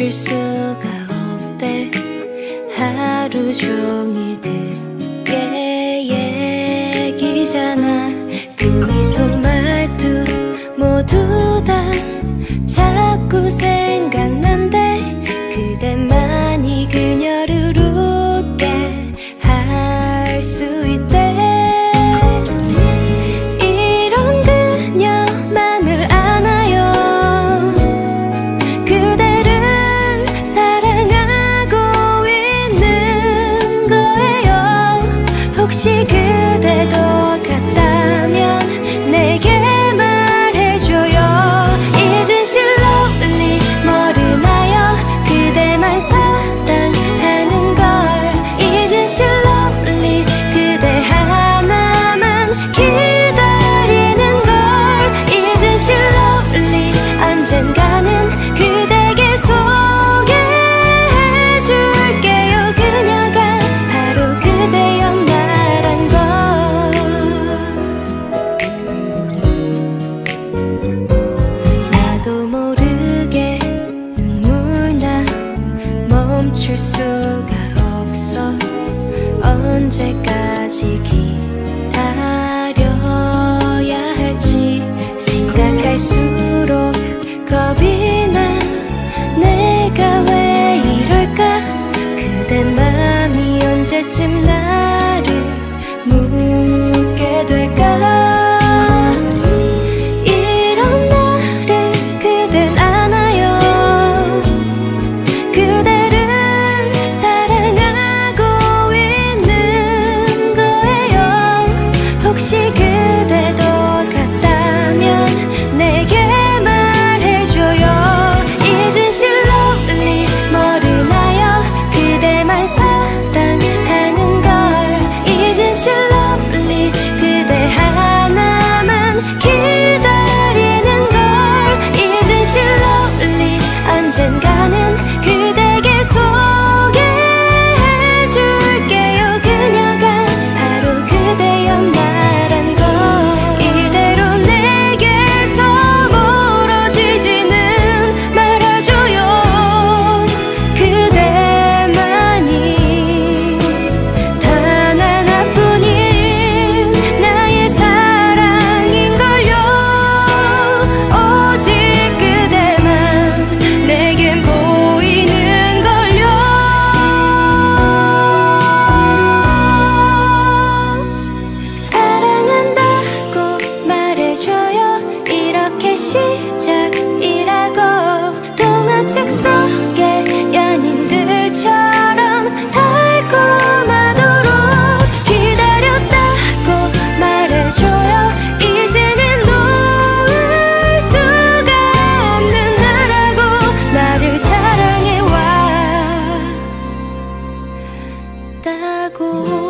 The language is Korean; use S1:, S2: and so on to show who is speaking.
S1: 멈출 수가 없대. 하루 종일 그게 얘기잖아. 그 멈출 수가 없어. 언제까지 기다려야 할지 생각할수록 겁이 나. 내가 왜 이럴까? 그대 마음이 언제쯤 나를 묻게 될까? 시작이라고 동화책 속에 연인들처럼 달콤하도록 기다렸다고 말해줘요. 이제는 놓을 수가 없는 나라고 나를 사랑해왔다고.